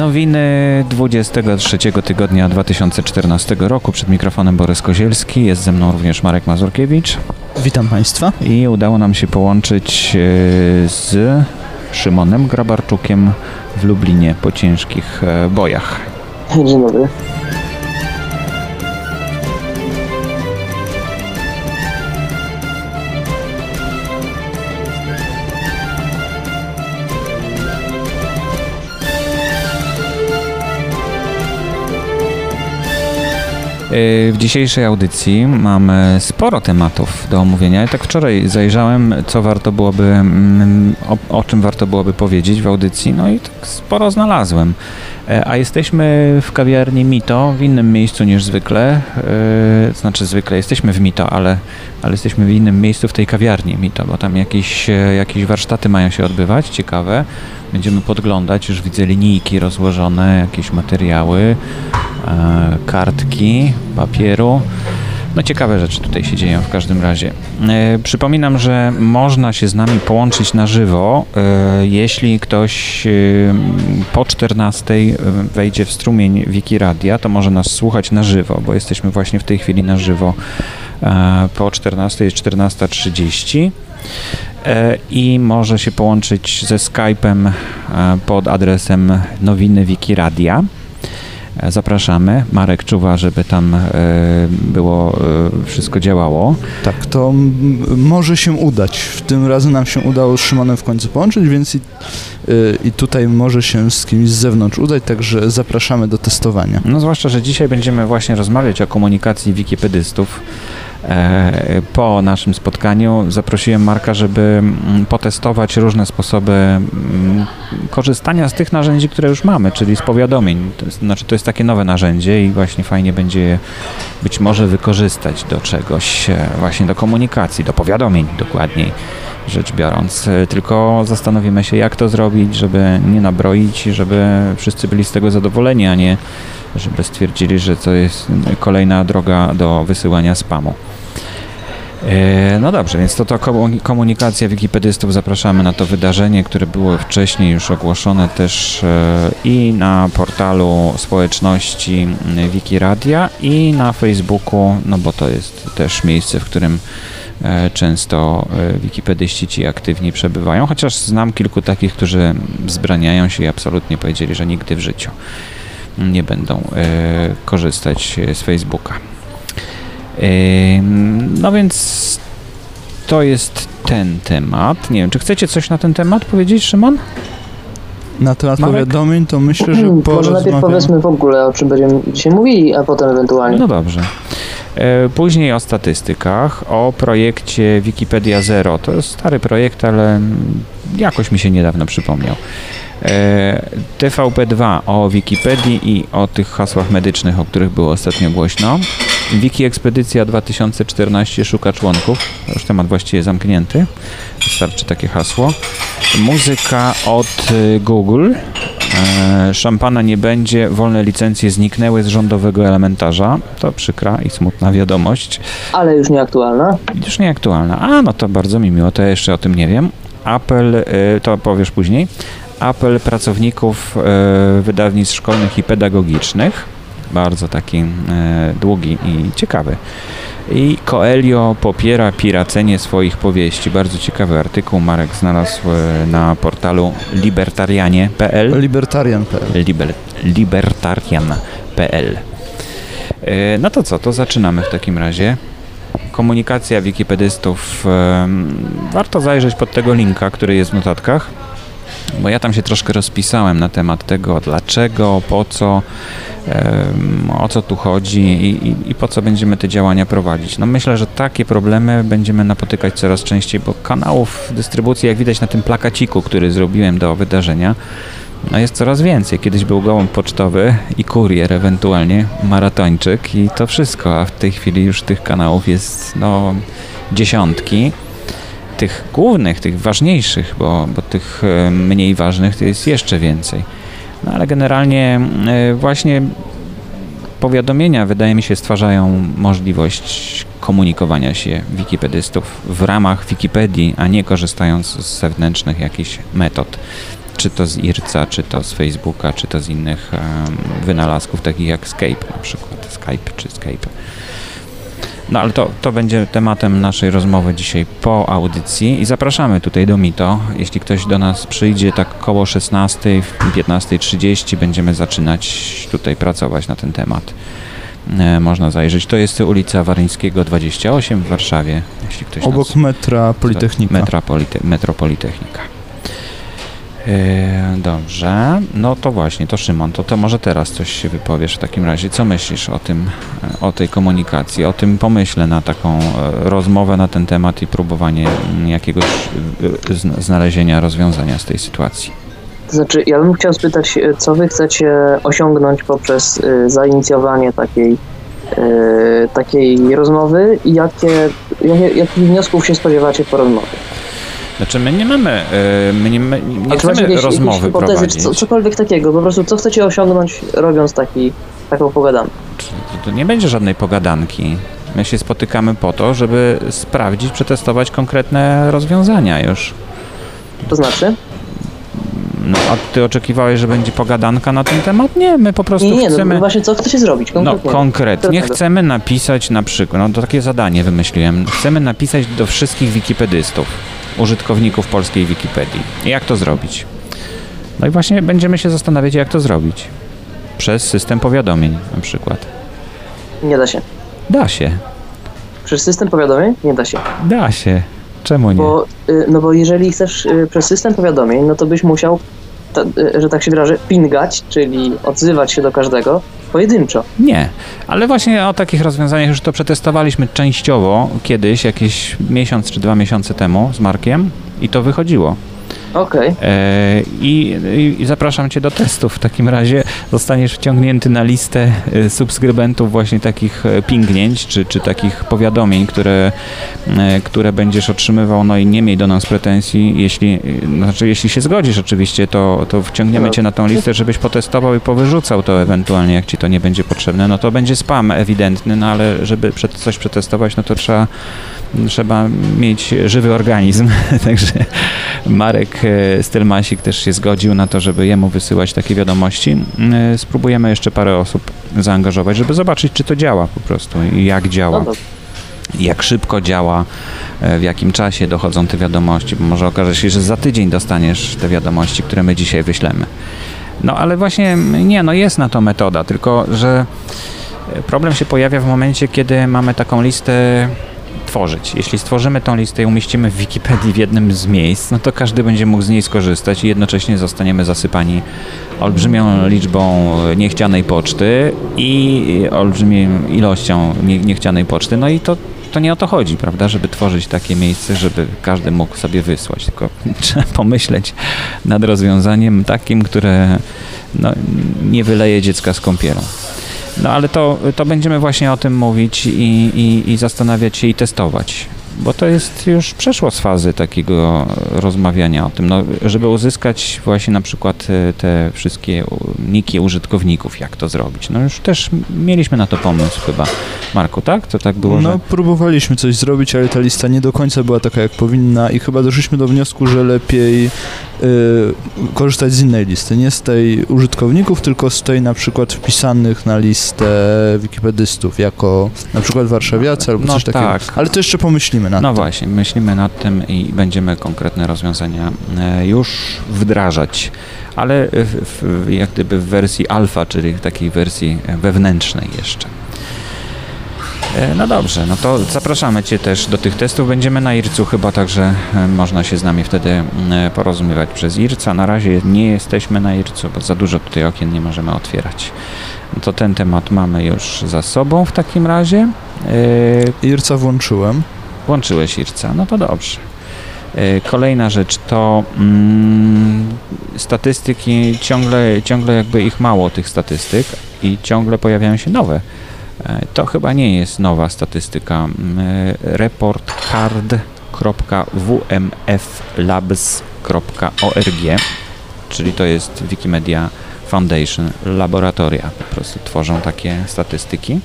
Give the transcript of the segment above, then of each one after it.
Nowiny 23 tygodnia 2014 roku. Przed mikrofonem Borys Kozielski. Jest ze mną również Marek Mazurkiewicz. Witam Państwa. I udało nam się połączyć e, z Szymonem Grabarczukiem w Lublinie po ciężkich e, bojach. Dzień dobry. W dzisiejszej audycji mamy sporo tematów do omówienia. tak wczoraj zajrzałem, co warto byłoby, mm, o, o, czym warto byłoby powiedzieć w audycji, no i tak sporo znalazłem. E, a jesteśmy w kawiarni Mito, w innym miejscu niż zwykle. E, znaczy zwykle jesteśmy w Mito, ale, ale jesteśmy w innym miejscu w tej kawiarni Mito, bo tam jakieś, e, jakieś warsztaty mają się odbywać, ciekawe. Będziemy podglądać, już widzę linijki rozłożone, jakieś materiały, kartki papieru. No ciekawe rzeczy tutaj się dzieją w każdym razie. E, przypominam, że można się z nami połączyć na żywo, e, jeśli ktoś e, po 14 e, wejdzie w strumień Wikiradia, to może nas słuchać na żywo, bo jesteśmy właśnie w tej chwili na żywo e, po 14 jest 14.30. E, i może się połączyć ze Skype'em pod adresem nowiny Wikiradia. Zapraszamy. Marek czuwa, żeby tam było wszystko działało. Tak, to może się udać. W tym razem nam się udało z Szymonem w końcu połączyć, więc i, i tutaj może się z kimś z zewnątrz udać, także zapraszamy do testowania. No zwłaszcza, że dzisiaj będziemy właśnie rozmawiać o komunikacji wikipedystów. E, po naszym spotkaniu zaprosiłem Marka, żeby mm, potestować różne sposoby mm, korzystania z tych narzędzi, które już mamy, czyli z powiadomień. To jest, znaczy, to jest takie nowe narzędzie i właśnie fajnie będzie je być może wykorzystać do czegoś, e, właśnie do komunikacji, do powiadomień dokładniej rzecz biorąc. E, tylko zastanowimy się, jak to zrobić, żeby nie nabroić, żeby wszyscy byli z tego zadowoleni, a nie żeby stwierdzili, że to jest kolejna droga do wysyłania spamu. E, no dobrze, więc to to komunikacja wikipedystów. Zapraszamy na to wydarzenie, które było wcześniej już ogłoszone też e, i na portalu społeczności Wikiradia i na Facebooku, no bo to jest też miejsce, w którym e, często wikipedyści ci aktywni przebywają, chociaż znam kilku takich, którzy wzbraniają się i absolutnie powiedzieli, że nigdy w życiu nie będą korzystać z Facebooka. No więc to jest ten temat. Nie wiem, czy chcecie coś na ten temat powiedzieć, Szymon? Na temat Marek? powiadomień to myślę, że porozmawiamy. Może najpierw powiedzmy w ogóle, o czym będziemy dzisiaj mówili, a potem ewentualnie. No dobrze. E, później o statystykach, o projekcie Wikipedia Zero. To jest stary projekt, ale jakoś mi się niedawno przypomniał. E, TVP2 o Wikipedii i o tych hasłach medycznych, o których było ostatnio głośno. Wiki Ekspedycja 2014 szuka członków. Już temat właściwie zamknięty. Wystarczy takie hasło. Muzyka od y, Google. E, szampana nie będzie, wolne licencje zniknęły z rządowego elementarza. To przykra i smutna wiadomość. Ale już nieaktualna. Już nieaktualna. A, no to bardzo mi miło, to ja jeszcze o tym nie wiem. Apel, y, to powiesz później apel pracowników e, wydawnictw szkolnych i pedagogicznych. Bardzo taki e, długi i ciekawy. I Coelho popiera piracenie swoich powieści. Bardzo ciekawy artykuł Marek znalazł e, na portalu libertarianie.pl. Libertarian.pl. Liber, libertarian.pl. No to co, to zaczynamy w takim razie. Komunikacja wikipedystów. Warto zajrzeć pod tego linka, który jest w notatkach bo ja tam się troszkę rozpisałem na temat tego, dlaczego, po co, o co tu chodzi i, i, i, po co będziemy te działania prowadzić. No myślę, że takie problemy będziemy napotykać coraz częściej, bo kanałów dystrybucji, jak widać na tym plakaciku, który zrobiłem do wydarzenia, no jest coraz więcej. Kiedyś był gołąb pocztowy i kurier, ewentualnie maratończyk i to wszystko, a w tej chwili już tych kanałów jest no dziesiątki tych głównych, tych ważniejszych, bo, bo tych e, mniej ważnych to jest jeszcze więcej. No ale generalnie e, właśnie powiadomienia wydaje mi się stwarzają możliwość komunikowania się wikipedystów w ramach Wikipedii, a nie korzystając z zewnętrznych jakichś metod czy to z IRCA, czy to z Facebooka, czy to z innych em, wynalazków, takich jak Skype na przykład, Skype czy Skype. No ale to, to będzie tematem naszej rozmowy dzisiaj po audycji i zapraszamy tutaj do Mito. Jeśli ktoś do nas przyjdzie tak koło 16, 15.30 będziemy zaczynać tutaj pracować na ten temat. E, można zajrzeć. To jest ulica Waryńskiego 28 w Warszawie. Jeśli ktoś nas... Obok metra Politechnika. Metra Polite- Metro Politechnika. E, dobrze, no to właśnie, to Szymon, to, to może teraz coś się wypowiesz w takim razie. Co myślisz o tym, e, o tej komunikacji, o tym pomyśle na taką e, rozmowę na ten temat i próbowanie jakiegoś e, zn- znalezienia rozwiązania z tej sytuacji? To znaczy, ja bym chciał spytać, e, co wy chcecie osiągnąć poprzez e, zainicjowanie takiej, e, takiej rozmowy i jakie, jakich wniosków się spodziewacie po rozmowie? Znaczy my nie mamy, e, my nie, my nie chcemy jakieś, rozmowy jakieś hipotezy, prowadzić. co, cokolwiek takiego, po prostu co chcecie osiągnąć robiąc taki, taką pogadankę? To- To nie będzie żadnej pogadanki. My się spotykamy po to, żeby sprawdzić, przetestować konkretne rozwiązania już. To znaczy? No, a ty oczekiwałeś, że będzie pogadanka na ten temat? Nie, my po prostu Nie, nie, no chcemy... właśnie co chcecie zrobić No konkretnie? konkretnie Konkretnego. chcemy napisać na przykład, no to takie zadanie wymyśliłem, chcemy napisać do wszystkich wikipedystów, użytkowników polskiej Wikipedii. Jak to zrobić? No i właśnie będziemy się zastanawiać, jak to zrobić. Przez system powiadomień na przykład. Nie da się. Da się, Przez system powiadomień? Nie da się. da się. Czemu nie? Bo, y, no bo jeżeli chcesz y, przez system powiadomień, no to byś musiał, y, że tak się wyrażę, pingać, czyli odzywać się do każdego pojedynczo. Nie, ale właśnie o takich rozwiązaniach już to przetestowaliśmy częściowo kiedyś, jakieś miesiąc czy dwa miesiące temu z Markiem i to wychodziło. Okej. E, I, i, zapraszam Cię do testów. W takim razie zostaniesz wciągnięty na listę e, subskrybentów właśnie takich e, pingnięć, czy, czy takich powiadomień, które, które będziesz otrzymywał, no i nie miej do nas pretensji, jeśli, znaczy jeśli się zgodzisz oczywiście, to, to wciągniemy No. Cię na tą listę, żebyś potestował i powyrzucał to ewentualnie, jak Ci to nie będzie potrzebne. No to będzie spam ewidentny, no ale żeby przed, coś przetestować, no to trzeba trzeba mieć żywy organizm. Także Marek e, Stylmasik też się zgodził na to, żeby jemu wysyłać takie wiadomości. E, Spróbujemy jeszcze parę osób zaangażować, żeby zobaczyć, czy to działa po prostu i jak działa, No jak szybko działa, e, w jakim czasie dochodzą te wiadomości, bo może okaże się, że za tydzień dostaniesz te wiadomości, które my dzisiaj wyślemy. No ale właśnie nie, no jest na to metoda, tylko że problem się pojawia w momencie, kiedy mamy taką listę tworzyć. Jeśli stworzymy tą listę i umieścimy w Wikipedii w jednym z miejsc, no to każdy będzie mógł z niej skorzystać i jednocześnie zostaniemy zasypani olbrzymią liczbą niechcianej poczty i olbrzymią ilością nie, niechcianej poczty. No i to, to nie o to chodzi, prawda, żeby tworzyć takie miejsce, żeby każdy mógł sobie wysłać, tylko trzeba pomyśleć nad rozwiązaniem takim, które no, nie wyleje dziecka z kąpielą. No ale to, to będziemy właśnie o tym mówić i, i, i zastanawiać się i testować. Bo to jest już przeszło z fazy takiego rozmawiania o tym, no, żeby uzyskać właśnie na przykład e, te wszystkie niki użytkowników, jak to zrobić. No już też mieliśmy na to pomysł chyba, Marku, tak? To tak było, No, że... próbowaliśmy coś zrobić, ale ta lista nie do końca była taka, jak powinna i chyba doszliśmy do wniosku, że lepiej korzystać z innej listy. Nie z tej użytkowników, tylko z tej na przykład wpisanych na listę wikipedystów, jako na przykład warszawiacy albo No coś takiego. tak. Ale to jeszcze pomyślimy nad No tym. właśnie, myślimy nad tym i będziemy konkretne rozwiązania e, już wdrażać, ale w, w, jak gdyby w wersji alfa, czyli w takiej wersji wewnętrznej jeszcze. E, No dobrze, no to zapraszamy Cię też do tych testów. Będziemy na IRCU chyba, także e, można się z nami wtedy e, porozumiewać przez IRCA. Na razie nie jesteśmy na IRCU, bo za dużo tutaj okien nie możemy otwierać. No to ten temat mamy już za sobą w takim razie. IRCA włączyłem. Włączyłeś IRCA, no to dobrze. Kolejna rzecz to mm, statystyki, ciągle, ciągle jakby ich mało tych statystyk i ciągle pojawiają się nowe. E, To chyba nie jest nowa statystyka. Mm, e, Report czyli to jest Wikimedia Foundation, laboratoria po prostu tworzą takie statystyki.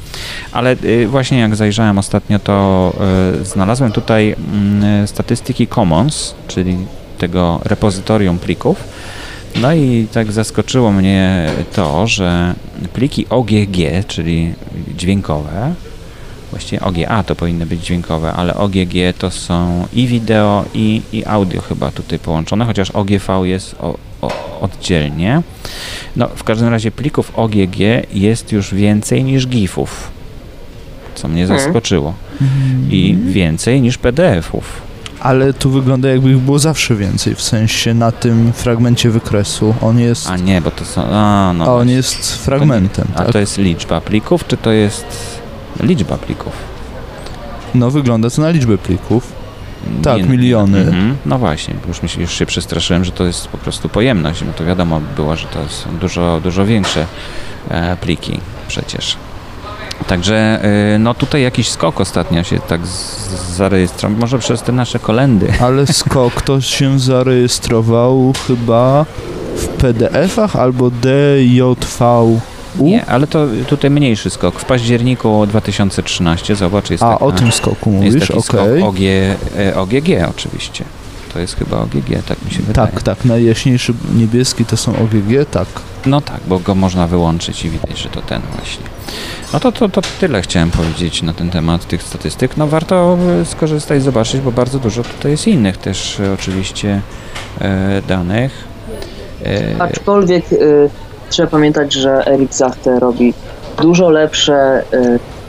Ale y, właśnie jak zajrzałem ostatnio, to y, znalazłem tutaj mm, statystyki Commons, czyli tego repozytorium plików. No i tak zaskoczyło mnie to, że pliki OGG, czyli dźwiękowe, właściwie OGA to powinny być dźwiękowe, ale OGG to są i wideo, i, i audio chyba tutaj połączone, chociaż OGV jest o, o, oddzielnie. No, w każdym razie plików OGG jest już więcej niż GIFów, co mnie Mhm. zaskoczyło. I więcej niż PDF-ów. Ale tu wygląda jakby ich było zawsze więcej, w sensie na tym fragmencie wykresu. On jest, A nie, bo to są. A, no a on właśnie. jest fragmentem, A tak? to jest liczba plików, czy to jest liczba plików? No wygląda to na liczbę plików. Tak, Nie- miliony. Mhm. No właśnie, bo już, myśl, już się przestraszyłem, że to jest po prostu pojemność. No to wiadomo było, że to są dużo, dużo większe e, pliki przecież. Także y, no tutaj jakiś skok ostatnio się tak zarejestrował, może przez te nasze kolendy. Ale skok to się zarejestrował chyba w PDF-ach albo DJV. Nie, ale to tutaj mniejszy skok. W październiku 2013, zobacz, jest A, taka, o tym skoku mówisz, okej. OG, e, OGG oczywiście. To jest chyba OGG, tak mi się wydaje. Tak, tak, najjaśniejszy niebieski to są OGG, tak. No tak, bo go można wyłączyć i widać, że to ten właśnie. No to, to, to tyle chciałem powiedzieć na ten temat tych statystyk. No warto e, skorzystać, zobaczyć, bo bardzo dużo tutaj jest innych też e, oczywiście e, danych. E, Aczkolwiek y, trzeba pamiętać, że Erik Zachte robi dużo lepsze.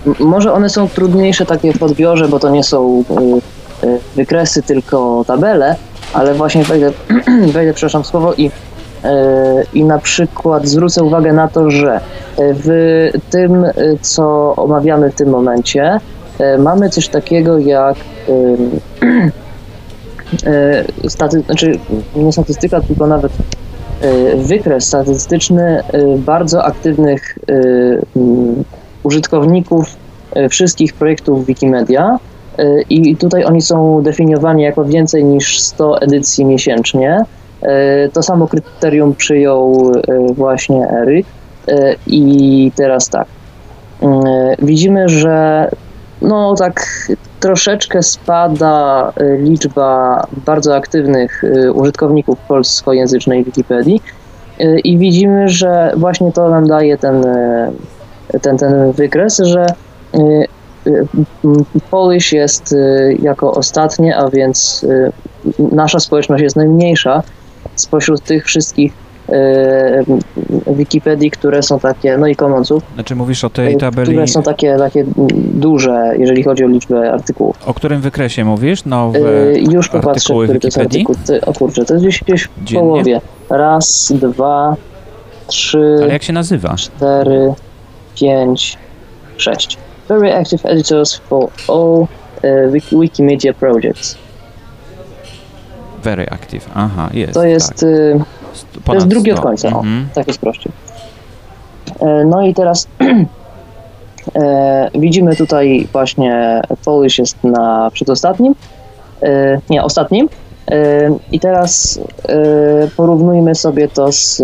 M- może one są trudniejsze takie w odbiorze, bo to nie są y, wykresy, tylko tabele, ale właśnie wejdę, wejdę przepraszam słowo i, y, i na przykład zwrócę uwagę na to, że w tym, y, co omawiamy w tym momencie, mamy coś takiego jak staty, znaczy nie statystyka, tylko nawet wykres statystyczny bardzo aktywnych użytkowników wszystkich projektów Wikimedia i tutaj oni są definiowani jako więcej niż 100 edycji miesięcznie. Y, To samo kryterium przyjął y, właśnie Eryk Y, i teraz tak. Y, Widzimy, że no tak troszeczkę spada y, liczba bardzo aktywnych y, użytkowników polskojęzycznej Wikipedii y, i widzimy, że właśnie to nam daje ten, y, ten, ten wykres, że y, y, Polish jest y, jako ostatnie, a więc y, nasza społeczność jest najmniejsza spośród tych wszystkich y, Wikipedii, które są takie, no i Commonsów, Znaczy mówisz o tej y, tabeli, które są takie, takie duże, jeżeli chodzi o liczbę artykułów. o którym wykresie mówisz? Nowe Y, już popatrzę, który to jest artykuł. Ty- O kurczę, to jest gdzieś, gdzieś w połowie. Raz, dwa, trzy, Ale jak się nazywa? cztery, pięć, sześć. Very active editors for all uh, Wiki- Wikimedia projects. Very active. Aha, jest. To jest, Tak. y, to jest drugi 100. od końca, o, Mhm. tak jest prościej. E, No i teraz e, widzimy tutaj właśnie Polish jest na przedostatnim, e, nie, ostatnim. I teraz porównujmy sobie to z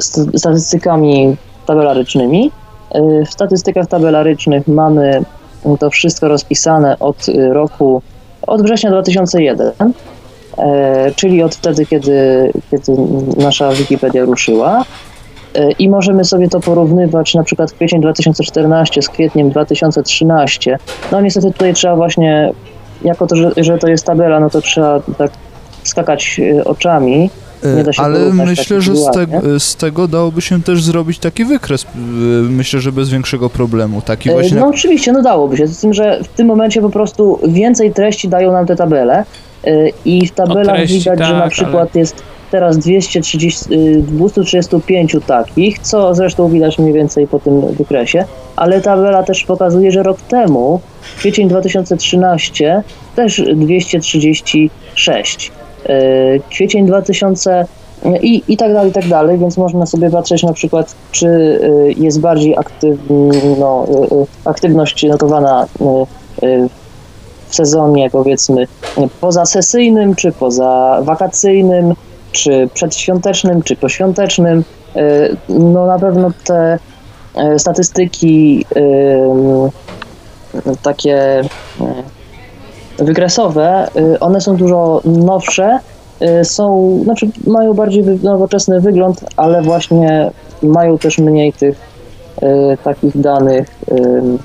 st- statystykami tabelarycznymi. E, W statystykach tabelarycznych mamy to wszystko rozpisane od e, roku, od września 2001, e, czyli od wtedy, kiedy, kiedy nasza Wikipedia ruszyła. E, I możemy sobie to porównywać na przykład kwiecień 2014 z kwietniem 2013. No niestety tutaj trzeba właśnie, jako to, że, że to jest tabela, no to trzeba tak skakać e, oczami. Się Ale myślę, tak że z, tego, z tego dałoby się też zrobić taki wykres. y, Myślę, że bez większego problemu. Taki E, właśnie. No oczywiście, no dałoby się, z tym, że w tym momencie po prostu więcej treści dają nam te tabele e, i w tabelach treści widać, że tak, na przykład jest teraz 230, y, 235 takich, co zresztą widać mniej więcej po tym wykresie, ale tabela też pokazuje, że rok temu, kwiecień 2013, też 236. E, Kwiecień 2000 i, i tak dalej, i tak dalej, więc można sobie patrzeć na przykład, czy y, jest bardziej aktywno, y, y, aktywność notowana y, y, w sezonie powiedzmy pozasesyjnym, czy poza wakacyjnym, czy przedświątecznym, czy poświątecznym. Y, No na pewno te y, statystyki y, takie y, wykresowe, y, one są dużo nowsze y, są, znaczy mają bardziej nowoczesny wygląd, ale właśnie mają też mniej tych y, takich danych. y,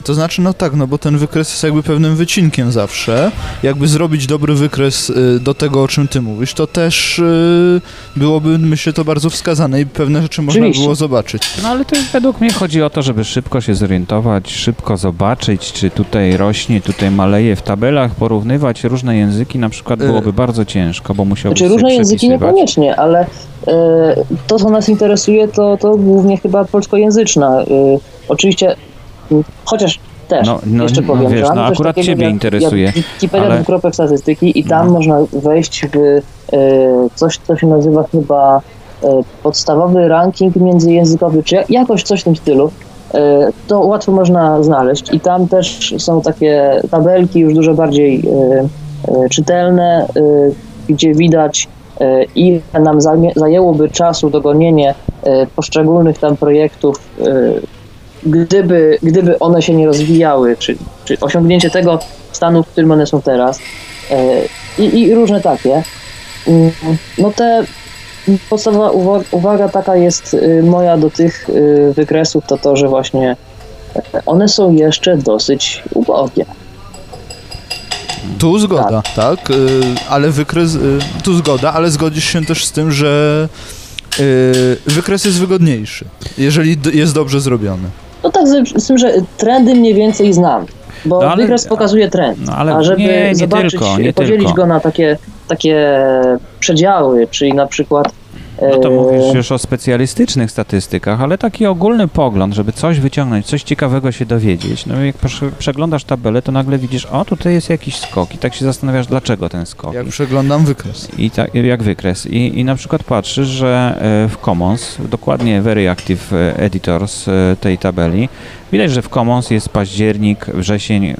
To znaczy, no tak, no bo ten wykres jest jakby pewnym wycinkiem zawsze. Jakby zrobić dobry wykres y, do tego, o czym ty mówisz, to też y, byłoby, myślę, to bardzo wskazane i pewne rzeczy można Oczywiście. było zobaczyć. No ale to według mnie chodzi o to, żeby szybko się zorientować, szybko zobaczyć, czy tutaj rośnie, tutaj maleje w tabelach, porównywać różne języki na przykład Y- byłoby bardzo ciężko, bo musiałbyś Znaczy różne języki niekoniecznie, ale y, to, co nas interesuje, to, to głównie chyba polskojęzyczna. Y, oczywiście, y, chociaż też, No, no, jeszcze no powiem, wiesz, że no akurat ciebie interesuje, jak Wikipedia ale- dwukropek statystyki i tam No. można wejść w y, coś, co się nazywa chyba y, podstawowy ranking międzyjęzykowy, czy jakoś coś w tym stylu. Y, To łatwo można znaleźć i tam też są takie tabelki już dużo bardziej czytelne, gdzie widać ile nam zajmie, zajęłoby czasu dogonienie poszczególnych tam projektów, gdyby, gdyby one się nie rozwijały, czy, czy osiągnięcie tego stanu, w którym one są teraz y, i, różne takie. Mm, No te podstawowa uwa- uwaga taka jest y, moja do tych y, wykresów, to to, że właśnie y, one są jeszcze dosyć ubogie. Tu zgoda, tak, y, ale wykres, y, tu zgoda, ale zgodzisz się też z tym, że wykres jest wygodniejszy, jeżeli jest dobrze zrobiony. No tak, z, tym, że trendy mniej więcej znam, bo No ale- wykres pokazuje trend. No ale A żeby nie, nie zobaczyć, tylko, nie podzielić tylko. go na takie, takie przedziały, czyli na przykład. No to e, mówisz już o specjalistycznych statystykach, ale taki ogólny pogląd, żeby coś wyciągnąć, coś ciekawego się dowiedzieć. No jak prze- przeglądasz tabelę, to nagle widzisz, o tutaj jest jakiś skok i tak się zastanawiasz, dlaczego ten skok. Jak przeglądam wykres. I tak, jak wykres. I, I na przykład patrzysz, że e, w Commons, dokładnie Very Active e, Editors e, tej tabeli, widać, że w Commons jest październik, wrzesień, e,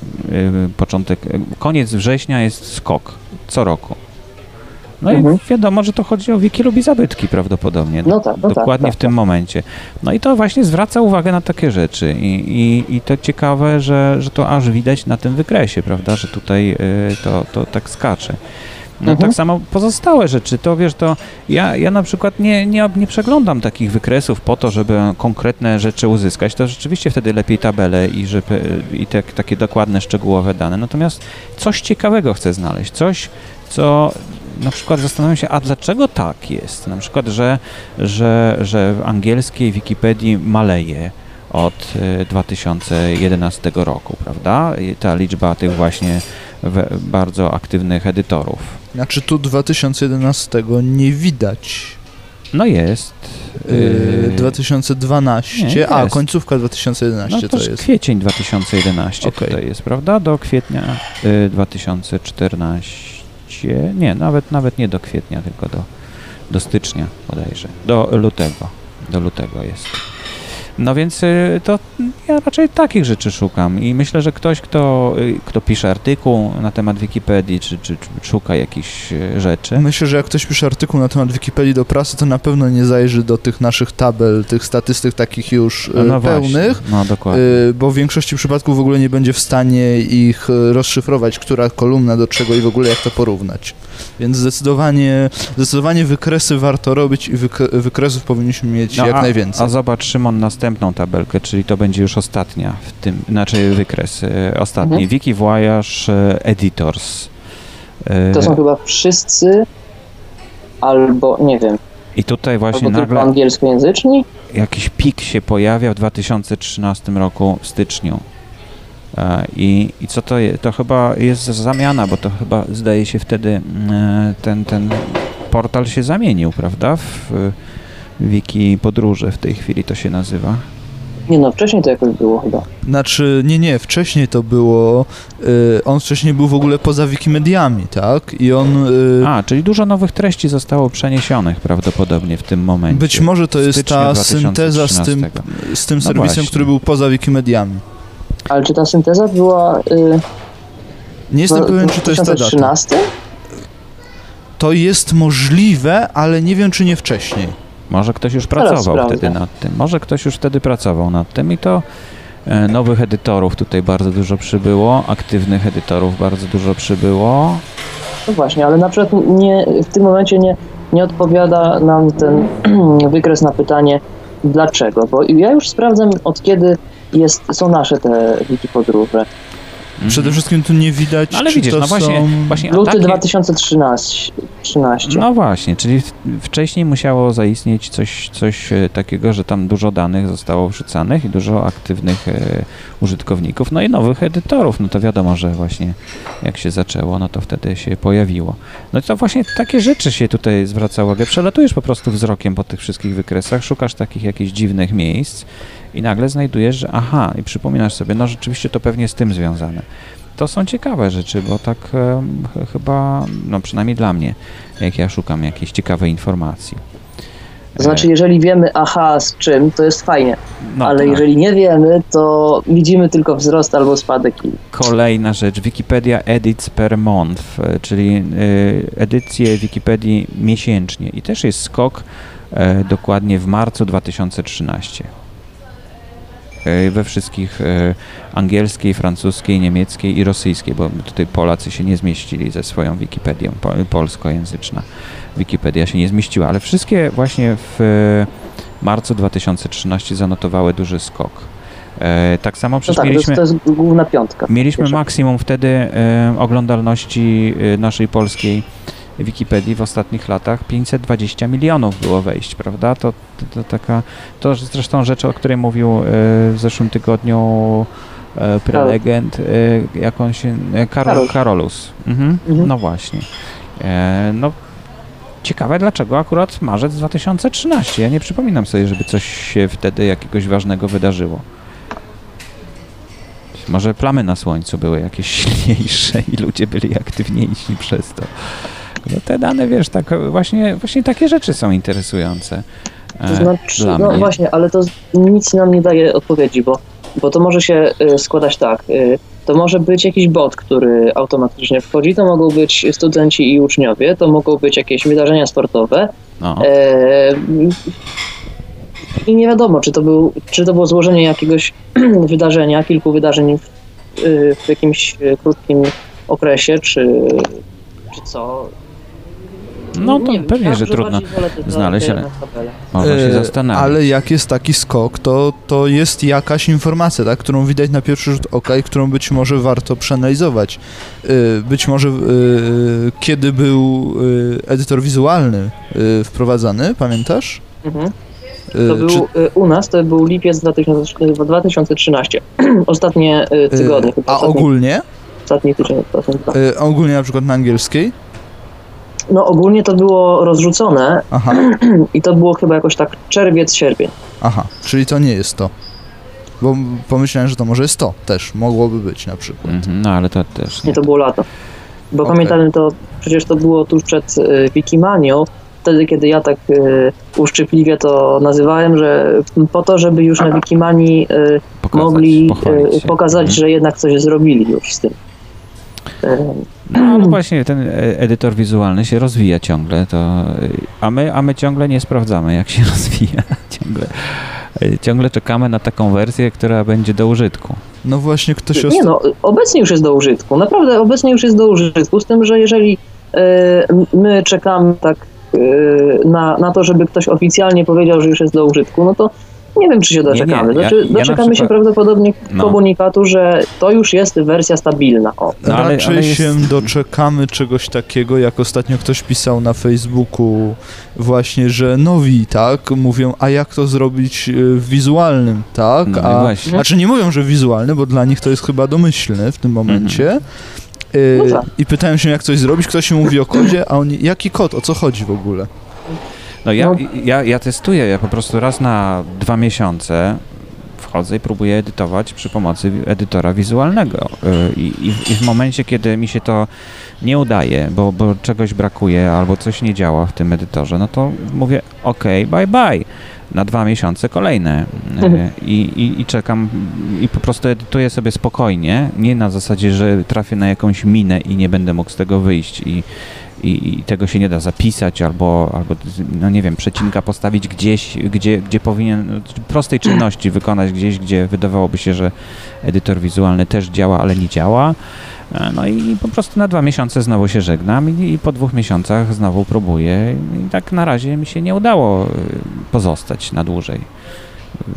początek, e, koniec września jest skok co roku. No Mhm. i wiadomo, że to chodzi o wiki lubi zabytki prawdopodobnie. No tak, no Dokładnie tak, w tym momencie. No i to właśnie zwraca uwagę na takie rzeczy i, i, i to ciekawe, że, że to aż widać na tym wykresie, prawda, że tutaj y, to, to tak skacze. No Mhm. tak samo pozostałe rzeczy, to wiesz, to ja, ja na przykład nie, nie, nie przeglądam takich wykresów po to, żeby konkretne rzeczy uzyskać, to rzeczywiście wtedy lepiej tabele i, żeby, i te, takie dokładne, szczegółowe dane, natomiast coś ciekawego chcę znaleźć, coś, co na przykład zastanawiam się, a dlaczego tak jest? Na przykład, że, że, że w angielskiej Wikipedii maleje od e, 2011 roku, prawda? I ta liczba tych właśnie bardzo aktywnych edytorów. Znaczy tu 2011 nie widać. No jest. E, yy, 2012, nie, jest. a końcówka 2011 no to, to jest. kwiecień 2011 okay. tutaj jest, prawda? Do kwietnia y, 2014 nie, nawet, nawet nie do kwietnia, tylko do, do stycznia bodajże, do lutego, do lutego jest. No więc y, to ja raczej takich rzeczy szukam i myślę, że ktoś, kto, y, kto pisze artykuł na temat Wikipedii, czy, czy, czy szuka jakichś y, rzeczy, Myślę, że jak ktoś pisze artykuł na temat Wikipedii do prasy, to na pewno nie zajrzy do tych naszych tabel, tych statystyk takich już no, no pełnych, no dokładnie. bo w większości przypadków w ogóle nie będzie w stanie ich rozszyfrować, która kolumna do czego i w ogóle jak to porównać. Więc zdecydowanie, zdecydowanie wykresy warto robić i wyk- wykresów powinniśmy mieć No, jak a, najwięcej. A zobacz Szymon następną tabelkę, czyli to będzie już ostatnia w tym, znaczy wykres e, ostatni. Mhm. Wiki Voyage e, Editors. E, To są chyba wszyscy, albo nie wiem, I tutaj właśnie albo nagle angielskojęzyczni. jakiś pik się pojawia w 2013 roku w styczniu. E, I, I co to jest? To chyba jest zamiana, bo to chyba zdaje się wtedy mm, ten, ten portal się zamienił, prawda? W e, Wiki Podróże w tej chwili to się nazywa. Nie no, wcześniej to jakoś było chyba. Znaczy, nie, nie, wcześniej to było, y, on wcześniej był w ogóle poza Wikimediami, tak? I on, y, A, czyli dużo nowych treści zostało przeniesionych prawdopodobnie w tym momencie. być może to jest ta synteza z tym, 2013. z tym No serwisem, właśnie. który był poza Wikimediami. Ale czy ta synteza była y, Nie jestem pewien, czy to jest ta data. 2013? To jest możliwe, ale nie wiem, czy nie wcześniej. Może ktoś już pracował wtedy nad tym. Może ktoś już wtedy pracował nad tym i to e, nowych edytorów tutaj bardzo dużo przybyło, aktywnych edytorów bardzo dużo przybyło. No właśnie, ale na przykład nie, w tym momencie nie, nie odpowiada nam ten wykres na pytanie dlaczego, bo ja już sprawdzam od kiedy jest, są nasze te wiki podróże. Mhm. Przede wszystkim tu nie widać, Ale czy widzisz, to no właśnie, są... właśnie Luty takie- 2013. 13. No właśnie, czyli w- wcześniej musiało zaistnieć coś, coś e, takiego, że tam dużo danych zostało wrzucanych i dużo aktywnych e, użytkowników, no i nowych edytorów. No to wiadomo, że właśnie jak się zaczęło, no to wtedy się pojawiło. No i to właśnie takie rzeczy się tutaj zwraca uwagę. Przelatujesz po prostu wzrokiem po tych wszystkich wykresach, szukasz takich jakichś dziwnych miejsc i nagle znajdujesz, że aha, i przypominasz sobie, no rzeczywiście to pewnie z tym związane. To są ciekawe rzeczy, bo tak ch- chyba, no przynajmniej dla mnie, jak ja szukam jakiejś ciekawej informacji. To znaczy, jeżeli wiemy aha z czym, to jest fajnie, No ale tak. jeżeli nie wiemy, to widzimy tylko wzrost albo spadek. Kolejna rzecz, Wikipedia Edits per month, e, czyli e, edycje Wikipedii miesięcznie i też jest skok e, dokładnie w marcu 2013. E, We wszystkich e, angielskiej, francuskiej, niemieckiej i rosyjskiej, bo tutaj Polacy się nie zmieścili ze swoją Wikipedią, po, polskojęzyczna Wikipedia się nie zmieściła, ale wszystkie właśnie w e, marcu 2013 zanotowały duży skok. Tak samo No przecież tak, to jest, mieliśmy... to jest główna piątka. Mieliśmy maksimum wtedy oglądalności naszej polskiej Wikipedii w ostatnich latach 520 milionów było wejść, prawda? To, to, to taka, to zresztą rzecz, o której mówił e, w zeszłym tygodniu e, prelegent, e, jak on się, Karol, Karol. Karolus. Mhm. Mhm. No właśnie. No, ciekawe dlaczego akurat marzec 2013. Ja nie przypominam sobie, żeby coś się wtedy jakiegoś ważnego wydarzyło. Może plamy na słońcu były jakieś silniejsze i ludzie byli aktywniejsi przez to. No te dane, wiesz, tak właśnie, właśnie takie rzeczy są interesujące. e, To znaczy, dla no mnie. właśnie, ale to nic nam nie daje odpowiedzi, bo, bo to może się y, składać tak. Y, to może być jakiś bot, który automatycznie wchodzi, to mogą być studenci i uczniowie, to mogą być jakieś wydarzenia sportowe. No, E, I nie wiadomo, czy to, był, czy to było złożenie jakiegoś wydarzenia, kilku wydarzeń w, w jakimś krótkim okresie, czy, czy co. no to Nie wiem, pewnie, że trudno znaleźć, ale- można się E, zastanawiać. Ale jak jest taki skok, to, to jest jakaś informacja, tak, którą widać na pierwszy rzut oka i którą być może warto przeanalizować. E, Być może e, kiedy był e, edytor wizualny e, wprowadzany, pamiętasz? Mhm. To był czy- u nas, to był lipiec 2000, 2013. Ostatnie tygodnie. A ostatni, ogólnie? Ostatni tydzień. ostatnie a Ogólnie na przykład na angielskiej? No ogólnie to było rozrzucone Aha, i to było chyba jakoś tak czerwiec, sierpień. aha, czyli to nie jest to. Bo pomyślałem, że to może jest to też, mogłoby być na przykład. Mhm, no ale to też Nie, nie. to było lato. Bo Okej. pamiętam to, przecież to było tuż przed y, Wikimanią, wtedy kiedy ja tak y, uszczypliwie to nazywałem, że po to, żeby już na Wikimanii y, Pokazać, mogli y, pokazać, Mhm. że jednak coś zrobili już z tym. No ale właśnie ten e, edytor wizualny się rozwija ciągle, to, e, a, my, a my ciągle nie sprawdzamy, jak się rozwija. Ciągle, e, ciągle czekamy na taką wersję, która będzie do użytku. No właśnie ktoś Nie no, obecnie już jest do użytku. Naprawdę obecnie już jest do użytku, z tym, że jeżeli y, my czekamy tak y, na, na to, żeby ktoś oficjalnie powiedział, że już jest do użytku, no to nie wiem, czy się nie, doczekamy. ja- znaczy, ja na doczekamy się przykład- prawdopodobnie No. komunikatu, że to już jest wersja stabilna. O. No, ale- Raczej ale jest- się doczekamy czegoś takiego, jak ostatnio ktoś pisał na Facebooku właśnie, że nowi, tak, mówią, a jak to zrobić y, w wizualnym, tak, No a, właśnie. znaczy nie mówią, że wizualny, bo dla nich to jest chyba domyślny w tym momencie. Y, No tak. I pytają się, jak coś zrobić, ktoś im mówi o kodzie, a oni, jaki kod, o co chodzi w ogóle? No ja, No. ja, ja testuję, ja po prostu raz na dwa miesiące wchodzę i próbuję edytować przy pomocy edytora wizualnego. Y, I, i, w- I w momencie, kiedy mi się to nie udaje, bo, bo czegoś brakuje albo coś nie działa w tym edytorze, no to mówię ok, bye bye. Na dwa miesiące kolejne Y, Mhm. I, i, i czekam i po prostu edytuję sobie spokojnie, nie na zasadzie, że trafię na jakąś minę i nie będę mógł z tego wyjść i, i, i tego się nie da zapisać, albo, albo no nie wiem, przecinka postawić gdzieś, gdzie, gdzie powinien prostej czynności wykonać gdzieś, gdzie wydawałoby się, że edytor wizualny też działa, ale nie działa. E, no i po prostu na dwa miesiące znowu się żegnam i, po dwóch miesiącach znowu próbuję i tak na razie mi się nie udało e, pozostać na dłużej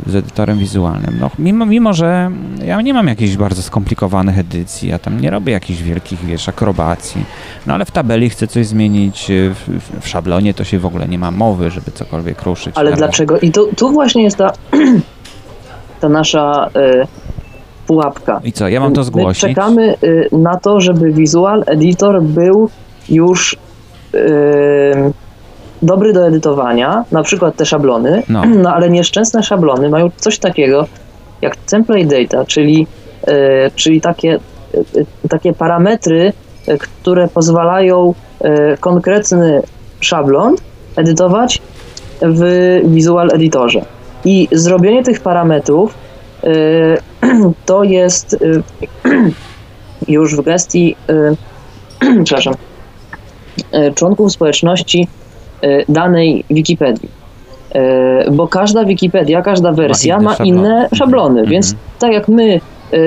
z edytorem wizualnym. No, mimo, mimo, że ja nie mam jakichś bardzo skomplikowanych edycji, ja tam nie robię jakichś wielkich, wiesz, akrobacji, no ale w tabeli chcę coś zmienić, w, w, szablonie to się w ogóle nie ma mowy, żeby cokolwiek ruszyć. Ale dlaczego? I tu, tu właśnie jest ta, ta nasza y, pułapka. I co, ja mam to zgłosić? My czekamy y, na to, żeby Visual Editor był już y, dobry do edytowania, na przykład te szablony, No. no ale nieszczęsne szablony mają coś takiego jak template data, czyli, e, czyli takie, e, takie parametry, e, które pozwalają e, konkretny szablon edytować w Visual Editorze. I zrobienie tych parametrów e, to jest e, już w gestii e, przepraszam, e, członków społeczności e, danej Wikipedii. E, Bo każda Wikipedia, każda wersja inne ma, szablony. inne szablony, Mhm. więc tak jak my e,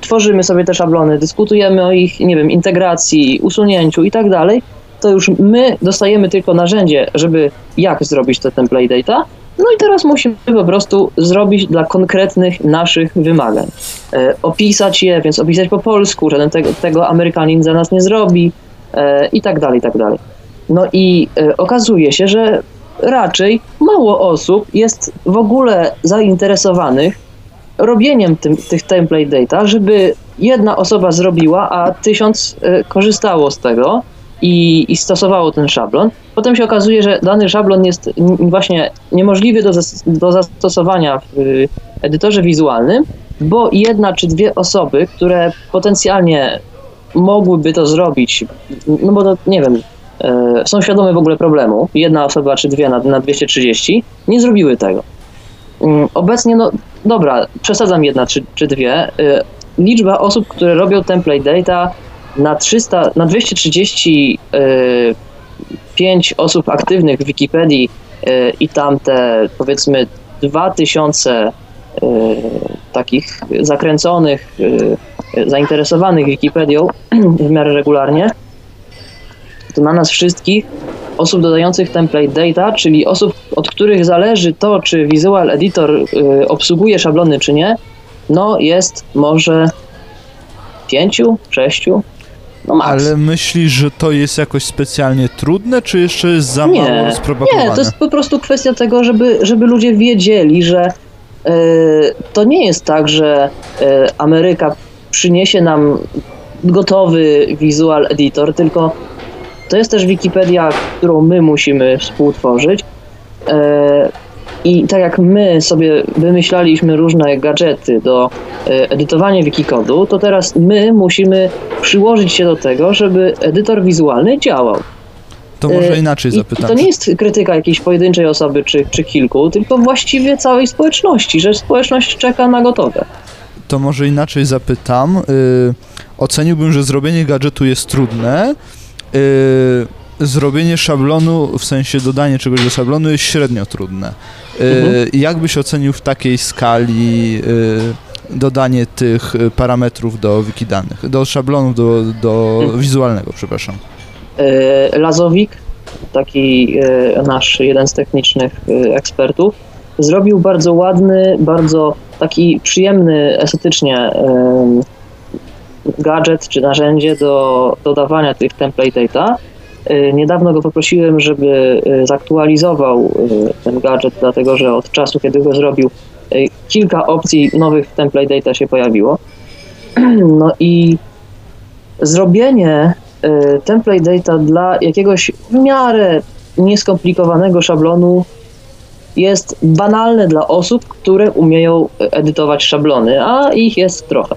tworzymy sobie te szablony, dyskutujemy o ich, nie wiem, integracji, usunięciu i tak dalej, to już my dostajemy tylko narzędzie, żeby jak zrobić te template data, no i teraz musimy po prostu zrobić dla konkretnych naszych wymagań. E, opisać je, więc opisać po polsku, żaden tego, tego Amerykanin za nas nie zrobi e, i tak dalej, i tak dalej. No i e, okazuje się, że raczej mało osób jest w ogóle zainteresowanych robieniem tym, tych template data, żeby jedna osoba zrobiła, a tysiąc e, korzystało z tego i, i stosowało ten szablon. Potem się okazuje, że dany szablon jest właśnie niemożliwy do, zas- do zastosowania w y, edytorze wizualnym, bo jedna czy dwie osoby, które potencjalnie mogłyby to zrobić, no bo to, nie wiem, e, są świadome w ogóle problemu, jedna osoba czy dwie na, na 230, nie zrobiły tego. Mm, Obecnie, no dobra, przesadzam jedna czy, czy dwie. y, Liczba osób, które robią template data na 300, na 235 osób aktywnych w Wikipedii i tam te powiedzmy 2000 y, takich zakręconych, zainteresowanych Wikipedią w miarę regularnie, to na nas wszystkich osób dodających template data, czyli osób, od których zależy to, czy Visual Editor y, obsługuje szablony, czy nie, no jest może pięciu, sześciu, no max. Ale myślisz, że to jest jakoś specjalnie trudne, czy jeszcze jest za Nie, mało rozpropagowane? Nie, to jest po prostu kwestia tego, żeby, żeby ludzie wiedzieli, że y, to nie jest tak, że y, Ameryka przyniesie nam gotowy Visual Editor, tylko to jest też Wikipedia, którą my musimy współtworzyć. Y, I tak jak my sobie wymyślaliśmy różne gadżety do y, edytowania wikikodu, to teraz my musimy przyłożyć się do tego, żeby edytor wizualny działał. To może Y, inaczej I zapytam. to nie jest krytyka jakiejś pojedynczej osoby czy, czy kilku, tylko właściwie całej społeczności, że społeczność czeka na gotowe. To może inaczej zapytam. Y, oceniłbym, że zrobienie gadżetu jest trudne. Y, zrobienie szablonu, w sensie dodanie czegoś do szablonu jest średnio trudne. Y, Mhm. Jak byś ocenił w takiej skali y, dodanie tych y, parametrów do wikidanych, do szablonu, do, do Mhm. wizualnego, przepraszam. E, Lazowik, taki e, nasz jeden z technicznych ekspertów, zrobił bardzo ładny, bardzo taki przyjemny estetycznie gadżet czy narzędzie do dodawania tych template data. E, Niedawno go poprosiłem, żeby e, zaktualizował e, ten gadżet, dlatego że od czasu, kiedy go zrobił, kilka opcji nowych template data się pojawiło. No i zrobienie y, template data dla jakiegoś w miarę nieskomplikowanego szablonu jest banalne dla osób, które umieją y, edytować szablony, a ich jest trochę.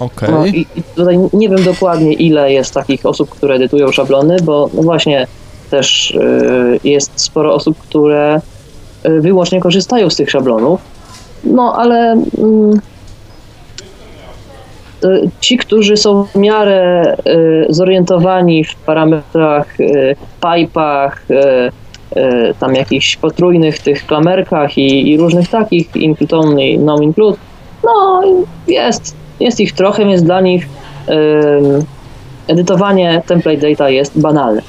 Okej. No i, i tutaj nie wiem dokładnie ile jest takich osób, które edytują szablony, bo no właśnie też y, jest sporo osób, które y, wyłącznie korzystają z tych szablonów. No ale y, ci, którzy są w miarę y, zorientowani w parametrach, y, pipach, y, tam jakichś potrójnych tych klamerkach i, i różnych takich, include only, no include, no jest, jest ich trochę, więc dla nich y, edytowanie template data jest banalne.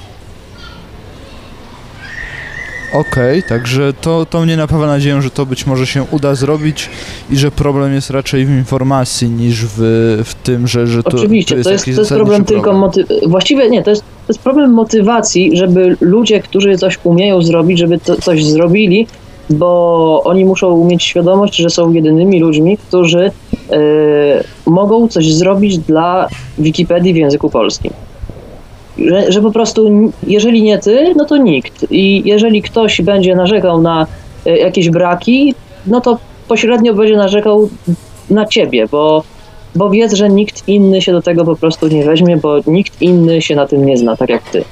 Okej, także to, to mnie napawa nadzieją, że to być może się uda zrobić i że problem jest raczej w informacji niż w, w tym, że, że to, Oczywiście, to jest, to jest, to jest problem tylko moty- właściwie nie, to jest, to jest problem motywacji, żeby ludzie, którzy coś umieją zrobić, żeby to, coś zrobili, bo oni muszą mieć świadomość, że są jedynymi ludźmi, którzy e, mogą coś zrobić dla Wikipedii w języku polskim. Że, że po prostu, jeżeli nie ty, no to nikt. I jeżeli ktoś będzie narzekał na e, jakieś braki, no to pośrednio będzie narzekał na ciebie, bo bo wiedz, że nikt inny się do tego po prostu nie weźmie, bo nikt inny się na tym nie zna, tak jak ty.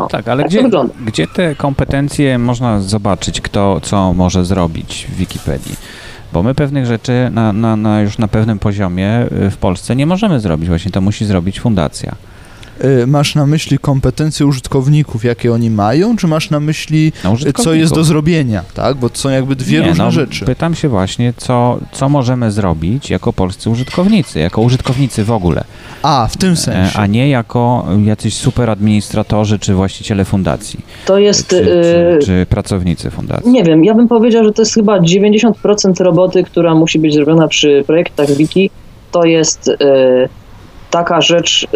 No, Tak, ale tak gdzie, gdzie te kompetencje można zobaczyć, kto co może zrobić w Wikipedii? Bo my pewnych rzeczy na, na, na już na pewnym poziomie y, w Polsce nie możemy zrobić. Właśnie to musi zrobić fundacja. Y, Masz na myśli kompetencje użytkowników, jakie oni mają, czy masz na myśli, Na y, co jest do zrobienia, tak? Bo to są jakby dwie Nie, różne no, rzeczy. Pytam się właśnie, co, co możemy zrobić jako polscy użytkownicy, jako użytkownicy w ogóle, A, w tym e, sensie. a nie jako jacyś super administratorzy czy właściciele fundacji, To jest, czy, czy, czy pracownicy fundacji. nie wiem, ja bym powiedział, że to jest chyba 90% roboty, która musi być zrobiona przy projektach wiki, to jest yy, taka rzecz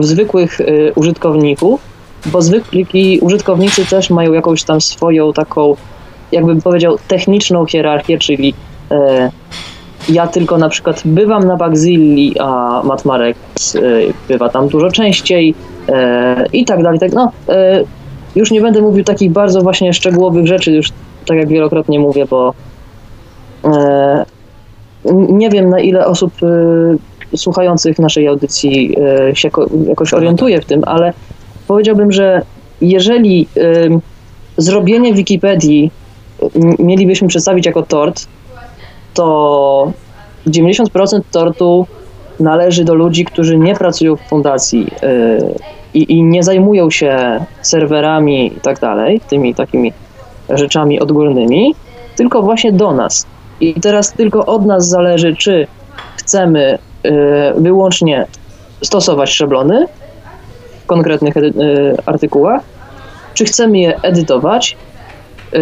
zwykłych yy, użytkowników, bo zwykli użytkownicy też mają jakąś tam swoją taką, jakbym powiedział, techniczną hierarchię, czyli yy, ja tylko na przykład bywam na Bagzilli, a Matmarek yy, bywa tam dużo częściej yy, i tak dalej. Tak, no, już nie będę mówił takich bardzo właśnie szczegółowych rzeczy, już tak jak wielokrotnie mówię, bo e, nie wiem na ile osób e, słuchających naszej audycji e, się ko- jakoś orientuje w tym, ale powiedziałbym, że jeżeli zrobienie Wikipedii mielibyśmy przedstawić jako tort, to 90% tortu należy do ludzi, którzy nie pracują w fundacji e, i, i nie zajmują się serwerami i tak dalej, tymi takimi rzeczami odgórnymi, tylko właśnie do nas. I teraz tylko od nas zależy, czy chcemy wyłącznie stosować szablony w konkretnych y, artykułach, czy chcemy je edytować, y,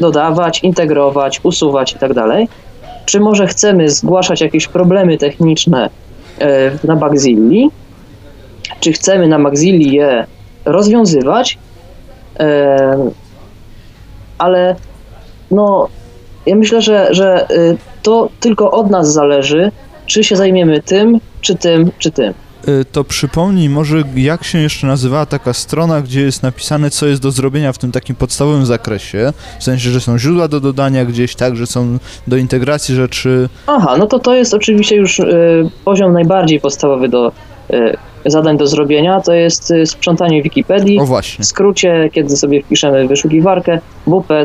dodawać, integrować, usuwać i tak czy może chcemy zgłaszać jakieś problemy techniczne y, na Bagzilli, czy chcemy na Maxilli je rozwiązywać, ale no, ja myślę, że, że y, to tylko od nas zależy, czy się zajmiemy tym, czy tym, czy tym. Y, To przypomnij może, jak się jeszcze nazywała taka strona, gdzie jest napisane, co jest do zrobienia w tym takim podstawowym zakresie, w sensie, że są źródła do dodania gdzieś, tak, że są do integracji rzeczy. Aha, no to to jest oczywiście już y, poziom najbardziej podstawowy do y, zadań do zrobienia, to jest sprzątanie Wikipedii. O W właśnie. skrócie, kiedy sobie wpiszemy w wyszukiwarkę wp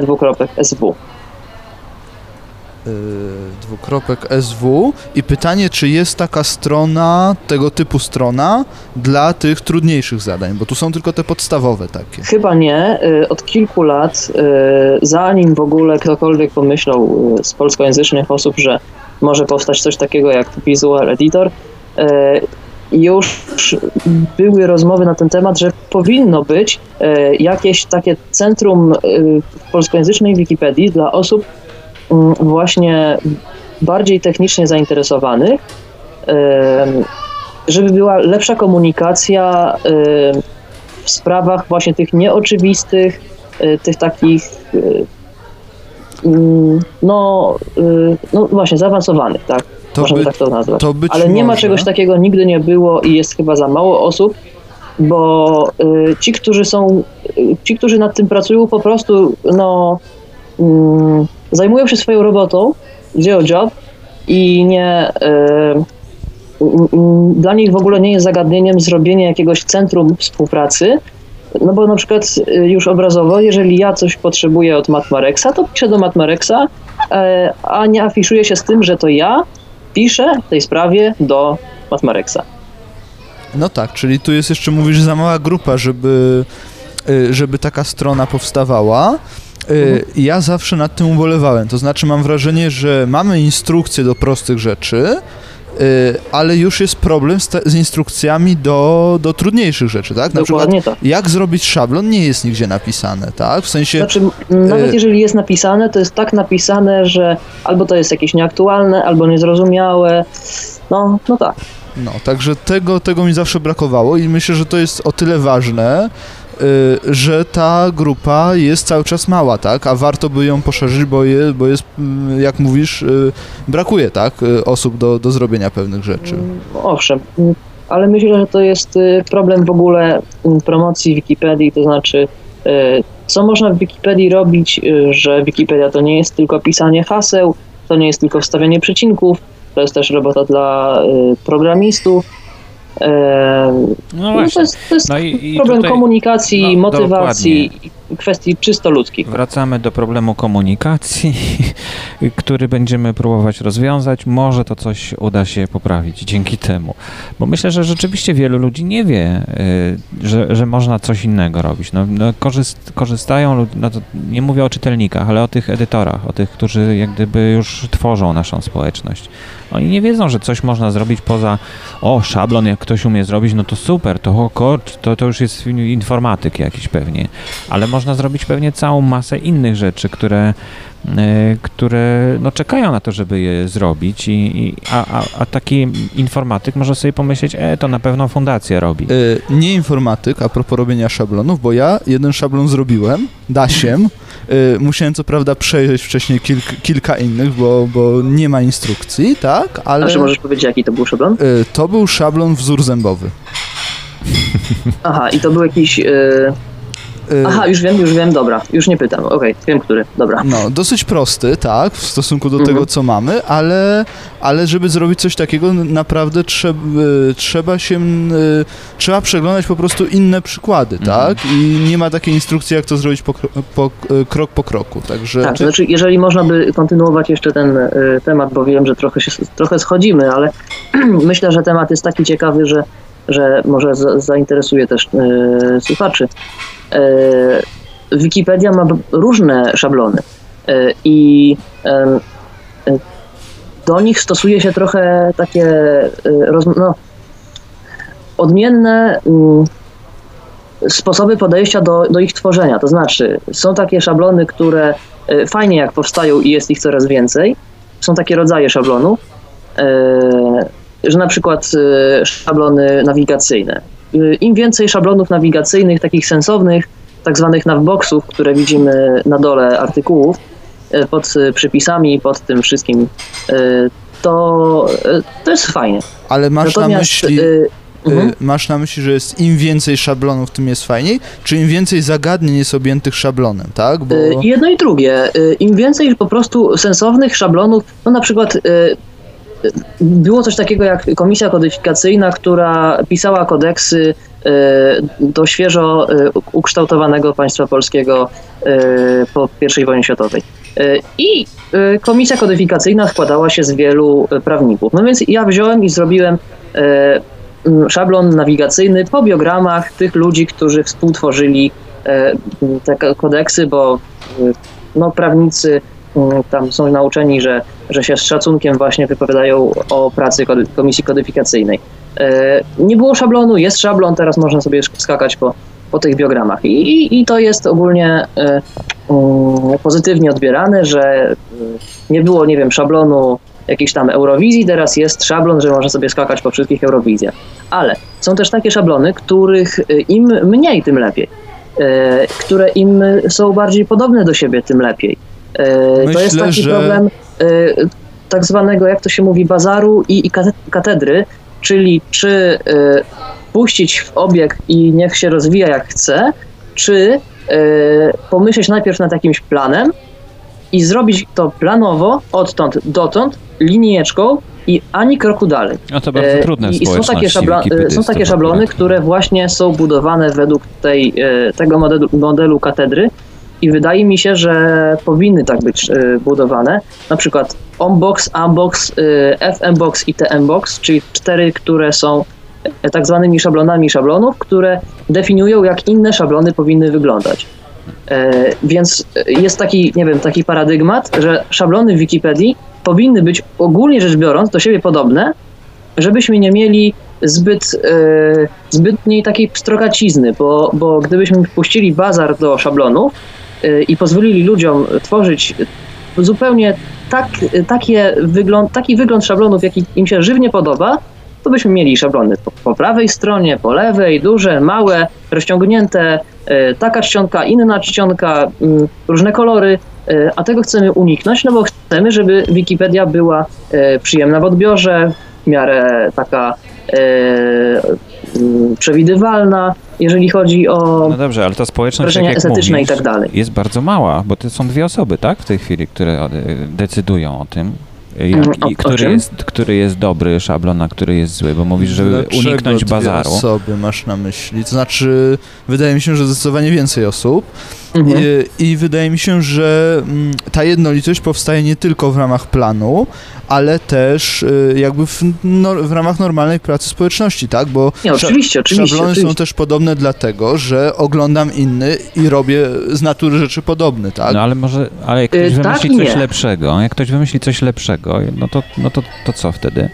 y, dwukropek SW i pytanie, czy jest taka strona, tego typu strona dla tych trudniejszych zadań, bo tu są tylko te podstawowe takie. Chyba nie. Y, Od kilku lat, y, zanim w ogóle ktokolwiek pomyślał z polskojęzycznych osób, że może powstać coś takiego jak Visual Editor, już były rozmowy na ten temat, że powinno być jakieś takie centrum w polskojęzycznej Wikipedii dla osób właśnie bardziej technicznie zainteresowanych, żeby była lepsza komunikacja w sprawach właśnie tych nieoczywistych, y, tych takich mm, no, y, no właśnie zaawansowanych, tak? To Możemy by, tak to nazwać. to Ale nie ma może- czegoś takiego, nigdy nie było i jest chyba za mało osób, bo ci, którzy są, ci, którzy nad tym pracują, po prostu no, zajmują się swoją robotą, dzieją job i nie. Y, dla nich w ogóle nie jest zagadnieniem zrobienie jakiegoś centrum współpracy, no bo na przykład y, już obrazowo, jeżeli ja coś potrzebuję od Matmarexa, to piszę do Matmarexa, e, a nie afiszuję się z tym, że to ja piszę w tej sprawie do Matmarexa. No tak, czyli tu jest jeszcze, mówisz, za mała grupa, żeby, y, żeby taka strona powstawała. Mhm. Ja zawsze nad tym ubolewałem, to znaczy mam wrażenie, że mamy instrukcje do prostych rzeczy, y, ale już jest problem z, te, z instrukcjami do, do trudniejszych rzeczy, tak? Na przykład Dokładnie tak. jak zrobić szablon nie jest nigdzie napisane, tak? W sensie... Znaczy, nawet y- jeżeli jest napisane, to jest tak napisane, że albo to jest jakieś nieaktualne, albo niezrozumiałe. No, no tak. No, także tego, tego mi zawsze brakowało i myślę, że to jest o tyle ważne, że ta grupa jest cały czas mała, tak? A warto by ją poszerzyć, bo, je, bo jest, mm, jak mówisz, y, brakuje, tak? Y, Osób do, do zrobienia pewnych rzeczy. Mm, Owszem, ale myślę, że to jest y, problem w ogóle mm, promocji Wikipedii, to znaczy y, co można w Wikipedii robić, y, że Wikipedia to nie jest tylko pisanie haseł, to nie jest tylko wstawianie przecinków, to jest też robota dla y, programistów. No No to właśnie. jest, to jest No i, i problem tutaj komunikacji, no, motywacji i kwestii czysto ludzkich. wracamy do problemu komunikacji, który będziemy próbować rozwiązać. Może to coś uda się poprawić dzięki temu. Bo myślę, że rzeczywiście wielu ludzi nie wie, y, że, że można coś innego robić. No, no korzyst, korzystają, no to nie mówię o czytelnikach, ale o tych edytorach, o tych, którzy jak gdyby już tworzą naszą społeczność. Oni nie wiedzą, że coś można zrobić poza o, szablon, jak ktoś umie zrobić, no to super, to to, to już jest informatyk jakiś pewnie. Ale można zrobić pewnie całą masę innych rzeczy, które, e, które no, czekają na to, żeby je zrobić. I, i, a, a, a taki informatyk może sobie pomyśleć, e, to na pewno fundacja robi. Y, Nie informatyk, a propos robienia szablonów, bo ja jeden szablon zrobiłem, dasiem. Y, Musiałem co prawda przejrzeć wcześniej kilk, kilka innych, bo, bo nie ma instrukcji, tak? Ale Ale... możesz powiedzieć, jaki to był szablon? to był szablon wzór zębowy. Aha, i to był jakiś... Y, Aha, już wiem, już wiem, dobra, już nie pytam, okej, wiem, który, dobra. No, dosyć prosty, tak, w stosunku do Mhm. tego, co mamy, ale, ale żeby zrobić coś takiego, naprawdę trzeba, trzeba się, y, trzeba przeglądać po prostu inne przykłady, Mhm. tak, i nie ma takiej instrukcji, jak to zrobić po, po, y, krok po kroku, także... Tak, znaczy, jeżeli można by kontynuować jeszcze ten y, temat, bo wiem, że trochę się trochę schodzimy, ale myślę, że temat jest taki ciekawy, że, że może za, zainteresuje też y, słuchaczy. Y, Wikipedia ma różne szablony y, i y, do nich stosuje się trochę takie y, roz, no, odmienne sposoby podejścia do, do ich tworzenia. To znaczy, są takie szablony, które e, fajnie jak powstają i jest ich coraz więcej. Są takie rodzaje szablonów, e, że na przykład e, szablony nawigacyjne. E, Im więcej szablonów nawigacyjnych, takich sensownych, tak zwanych navboxów, które widzimy na dole artykułów, e, pod przypisami, pod tym wszystkim, to, to jest fajnie. Ale masz na myśli... mhm. y, Masz na myśli, że jest im więcej szablonów, tym jest fajniej, czy im więcej zagadnień jest objętych szablonem, tak? Bo... Y, Jedno i drugie. Y, Im więcej po prostu sensownych szablonów, no na przykład y, y, było coś takiego jak komisja kodyfikacyjna, która pisała kodeksy y, do świeżo y, ukształtowanego państwa polskiego y, po I wojnie światowej. I komisja kodyfikacyjna składała się z wielu prawników. No więc ja wziąłem i zrobiłem szablon nawigacyjny po biogramach tych ludzi, którzy współtworzyli e, te ko- kodeksy, bo e, no, prawnicy tam są nauczeni, że, że się z szacunkiem właśnie wypowiadają o pracy komisji kodyfikacyjnej. E, Nie było szablonu, jest szablon, teraz można sobie skakać po, po tych biogramach. I, i, i to jest ogólnie e, mm, pozytywnie odbierane, że e, nie było, nie wiem, szablonu jakiejś tam Eurowizji, teraz jest szablon, że można sobie skakać po wszystkich Eurowizjach. Ale są też takie szablony, których im mniej, tym lepiej. Które im są bardziej podobne do siebie, tym lepiej. E, to jest Myślę, taki że- problem e, tak zwanego, jak to się mówi, bazaru i, i kate- katedry, czyli czy e, puścić w obieg i niech się rozwija jak chce, czy pomyśleć najpierw nad jakimś planem i zrobić to planowo, odtąd dotąd, linijeczką i ani kroku dalej. No to bardzo trudne I, są takie, szabla, są takie szablony, które właśnie są budowane według tej, tego modelu, modelu katedry i wydaje mi się, że powinny tak być y, budowane. Na przykład Onbox, Unbox, y, FMBox i TMBox, czyli cztery, które są y, tak zwanymi szablonami szablonów, które definiują, jak inne szablony powinny wyglądać. E, Więc y, jest taki, nie wiem, taki paradygmat, że szablony w Wikipedii powinny być ogólnie rzecz biorąc do siebie podobne, żebyśmy nie mieli zbyt, zbytniej takiej pstrokacizny, bo, bo gdybyśmy wpuścili bazar do szablonów i pozwolili ludziom tworzyć zupełnie tak, takie wygląd, taki wygląd szablonów, jaki im się żywnie podoba, to byśmy mieli szablony po, po prawej stronie, po lewej, duże, małe, rozciągnięte, e, taka czcionka, inna czcionka, mm, różne kolory, e, a tego chcemy uniknąć, no bo chcemy, żeby Wikipedia była przyjemna w odbiorze, w miarę taka przewidywalna, jeżeli chodzi o No dobrze, ale ta społeczność, tak jak estetyczne i mówisz, tak dalej. jest bardzo mała, bo to są dwie osoby, tak, w tej chwili, które e, decydują o tym. Jak, o- i o który, jest, który jest dobry szablon, a który jest zły, bo mówisz, żeby Dlaczego uniknąć dwie bazaru. osoby masz na myśli? To znaczy, wydaje mi się, że zdecydowanie więcej osób Mhm. I, I wydaje mi się, że mm, ta jednolitość powstaje nie tylko w ramach planu, ale też y, jakby w, no, w ramach normalnej pracy społeczności, tak? Bo Nie, oczywiście, oczywiście. szablony są oczywiście. też podobne dlatego, że oglądam inny i robię z natury rzeczy podobne, tak? No ale może, ale jak ktoś tak wymyśli i coś nie. lepszego, jak ktoś wymyśli coś lepszego, no to, no to, to co wtedy?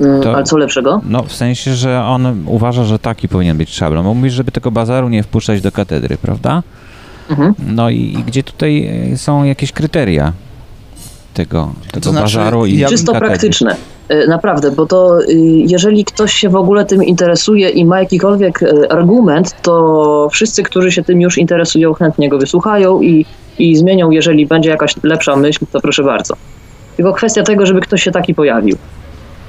Mm, to- Ale co lepszego? No w sensie, że on uważa, że taki powinien być szablon, bo mówisz, żeby tego bazaru nie wpuszczać do katedry, prawda? Mhm. No i, i gdzie tutaj e, są jakieś kryteria tego, tego znaczy, bazaru i Czysto katedry? praktyczne. Y, Naprawdę, bo to y, jeżeli ktoś się w ogóle tym interesuje i ma jakikolwiek y, argument, to wszyscy, którzy się tym już interesują, chętnie go wysłuchają i, i zmienią, jeżeli będzie jakaś lepsza myśl, to proszę bardzo. Tylko kwestia tego, żeby ktoś się taki pojawił.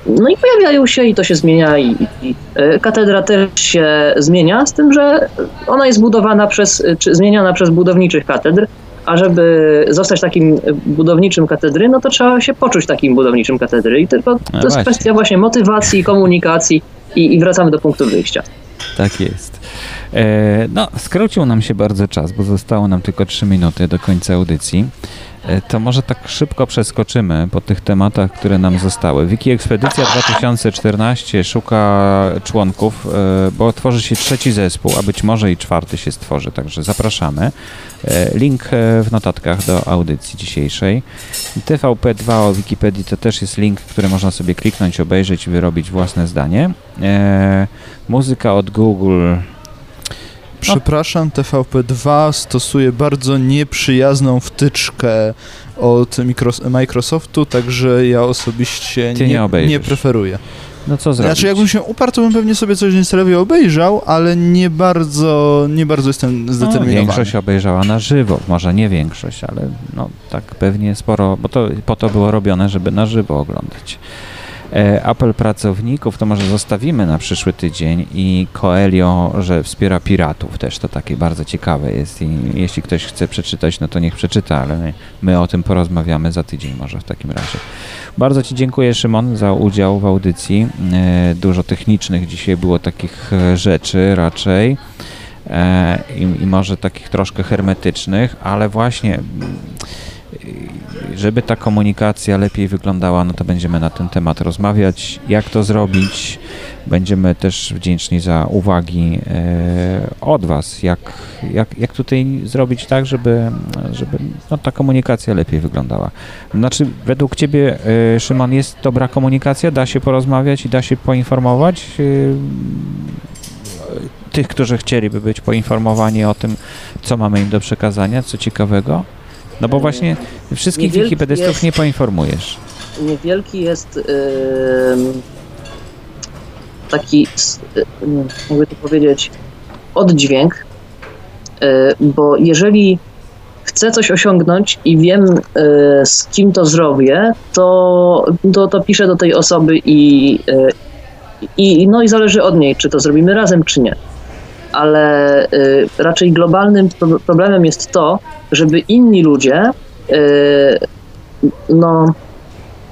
No i pojawiają się i to się zmienia i, i y, katedra też się zmienia, z tym, że ona jest budowana przez, y, czy zmieniana przez budowniczych katedr, a żeby zostać takim budowniczym katedry, no to trzeba się poczuć takim budowniczym katedry. I tylko to jest No właśnie. kwestia właśnie motywacji, komunikacji i, i wracamy do punktu wyjścia. Tak jest. E, no, skrócił nam się bardzo czas, bo zostało nam tylko 3 minuty do końca audycji. E, to może tak szybko przeskoczymy po tych tematach, które nam zostały. Wiki Ekspedycja 2014 szuka członków, e, bo tworzy się trzeci zespół, a być może i czwarty się stworzy, także zapraszamy. E, link w notatkach do audycji dzisiejszej. TVP2 o Wikipedii to też jest link, który można sobie kliknąć, obejrzeć wyrobić własne zdanie. Muzyka od Google. Przepraszam, TVP2 stosuje bardzo nieprzyjazną wtyczkę od Microsoftu, także ja osobiście nie nie, nie preferuję. No co zrobić? Znaczy, jakbym się uparł, to bym pewnie sobie coś instalował obejrzał, ale nie bardzo, nie bardzo jestem no, zdeterminowany. większość obejrzała na żywo, może nie większość, ale no tak pewnie sporo, bo to po to było robione, żeby na żywo oglądać. E, apel pracowników to może zostawimy na przyszły tydzień i Coelho, że wspiera piratów też to takie bardzo ciekawe jest i jeśli ktoś chce przeczytać, no to niech przeczyta, ale my, o tym porozmawiamy za tydzień może w takim razie. Bardzo Ci dziękuję Szymon za udział w audycji. E, dużo technicznych dzisiaj było takich e, rzeczy raczej i, i może takich troszkę hermetycznych, ale właśnie mm, żeby ta komunikacja lepiej wyglądała, no to będziemy na ten temat rozmawiać. Jak to zrobić? Będziemy też wdzięczni za uwagi e, od Was, jak, jak, jak tutaj zrobić tak, żeby, żeby no, ta komunikacja lepiej wyglądała. Znaczy, według Ciebie, e, Szymon, jest dobra komunikacja? Da się porozmawiać i da się poinformować? E, tych, którzy chcieliby być poinformowani o tym, co mamy im do przekazania, co ciekawego? No bo właśnie wszystkich Niewielki wikipedystów jest- nie poinformujesz. Niewielki jest ym, taki, ym, jakby to powiedzieć, oddźwięk, y, bo jeżeli chcę coś osiągnąć i wiem, y, z kim to zrobię, to, to, to piszę do tej osoby i, y, i, no i zależy od niej, czy to zrobimy razem, czy nie. Ale y, raczej globalnym pro- problemem jest to, żeby inni ludzie y, no,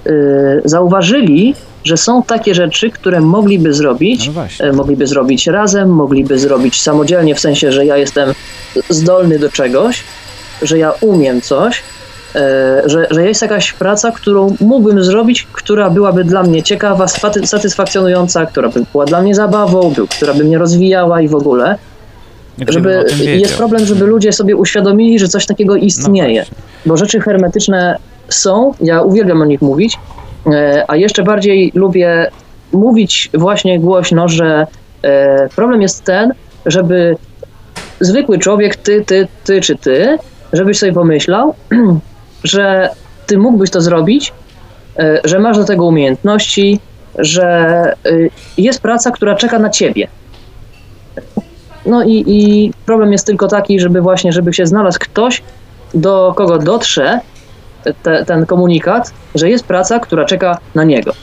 y, zauważyli, że są takie rzeczy, które mogliby zrobić, No mogliby zrobić razem, mogliby zrobić samodzielnie, w sensie, że ja jestem zdolny do czegoś, że ja umiem coś, że, że jest jakaś praca, którą mógłbym zrobić, która byłaby dla mnie ciekawa, satysfakcjonująca, która by była dla mnie zabawą, która by mnie rozwijała i w ogóle. Żeby, jest problem, żeby ludzie sobie uświadomili, że coś takiego No istnieje. właśnie. bo rzeczy hermetyczne są, ja uwielbiam o nich mówić, e, a jeszcze bardziej lubię mówić właśnie głośno, że e, problem jest ten, żeby zwykły człowiek, ty, ty, ty czy ty, żebyś sobie pomyślał, że ty mógłbyś to zrobić, e, że masz do tego umiejętności, że e, jest praca, która czeka na ciebie. No i, i problem jest tylko taki, żeby właśnie, żeby się znalazł ktoś, do kogo dotrze te, ten komunikat, że jest praca, która czeka na niego.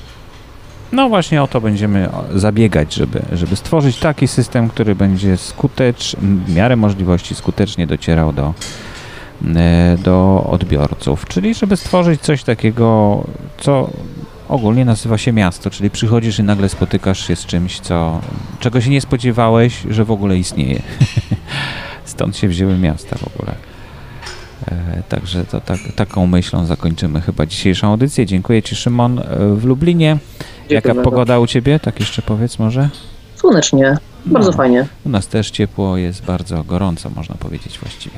No właśnie o to będziemy zabiegać, żeby, żeby stworzyć taki system, który będzie skuteczny, w miarę możliwości skutecznie docierał do, do odbiorców. Czyli żeby stworzyć coś takiego, co ogólnie nazywa się miasto, czyli przychodzisz i nagle spotykasz się z czymś, co, czego się nie spodziewałeś, że w ogóle istnieje. Stąd się wzięły miasta w ogóle. E, Także to tak, taką myślą zakończymy chyba dzisiejszą audycję. Dziękuję Ci Szymon e, w Lublinie. Jaka pogoda u Ciebie? Tak jeszcze powiedz może. Słonecznie, bardzo No. fajnie. U nas też ciepło, jest bardzo gorąco, można powiedzieć właściwie.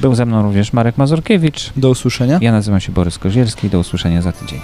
Był ze mną również Marek Mazurkiewicz. Do usłyszenia. Ja nazywam się Borys Kozielski. Do usłyszenia za tydzień.